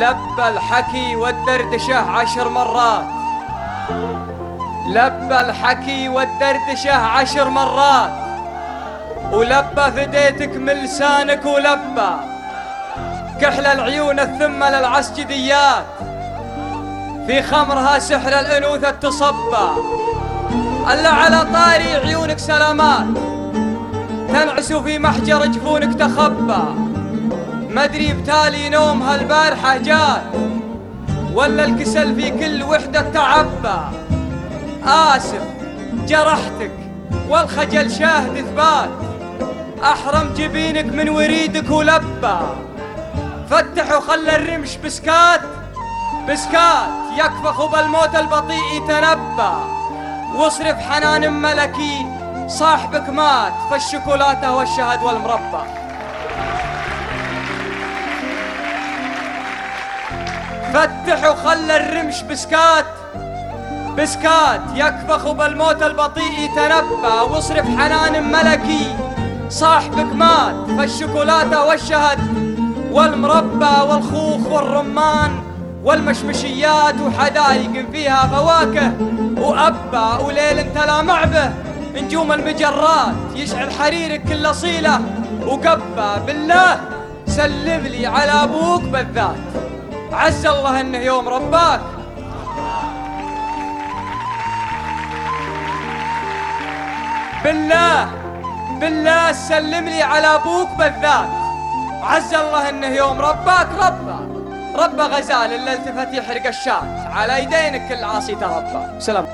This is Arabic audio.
لبى الحكي والدردشة عشر مرات. لبى الحكي والدردشة عشر مرات. ولبى فديتك من لسانك ولبى كحل العيون الثمة للعسجديات. في خمرها سحر الأنوثة تصبى ألا على طاري عيونك سلامات. تنعس في محجر جفونك تخبى مدري بتالي نوم هالبارحة جات ولا الكسل في كل وحدة تعبى. آسف جرحتك والخجل شاهد إثبات. أحرم جبينك من وريدك ولبى. فتح وخلى الرمش بسكات. بسكات يكفخ بالموت البطيء يتنبى واصرف حنان ملكي صاحبك مات فالشوكولاتة والشهد والمربى. فتح وخلى الرمش بسكات. بسكات يكفخ بالموت البطيء يتنبى واصرف حنان ملكي صاحبك مات. فالشوكولاتة والشهد والمربى والخوخ والرمان والمشمشيات وحدايق فيها فواكه وأبا وليل انت لا معبه. نجوم المجرات يشعل حريرك كل أصيلة وقبا بالله سلم لي على أبوك بالذات. عز الله أنه يوم رباك. بالله بالله سلم لي على أبوك بالذات. عز الله أنه يوم رباك ربا. رب غزال اللي التفت يحرق الشات على يدينك كل عاصي تربى سلام.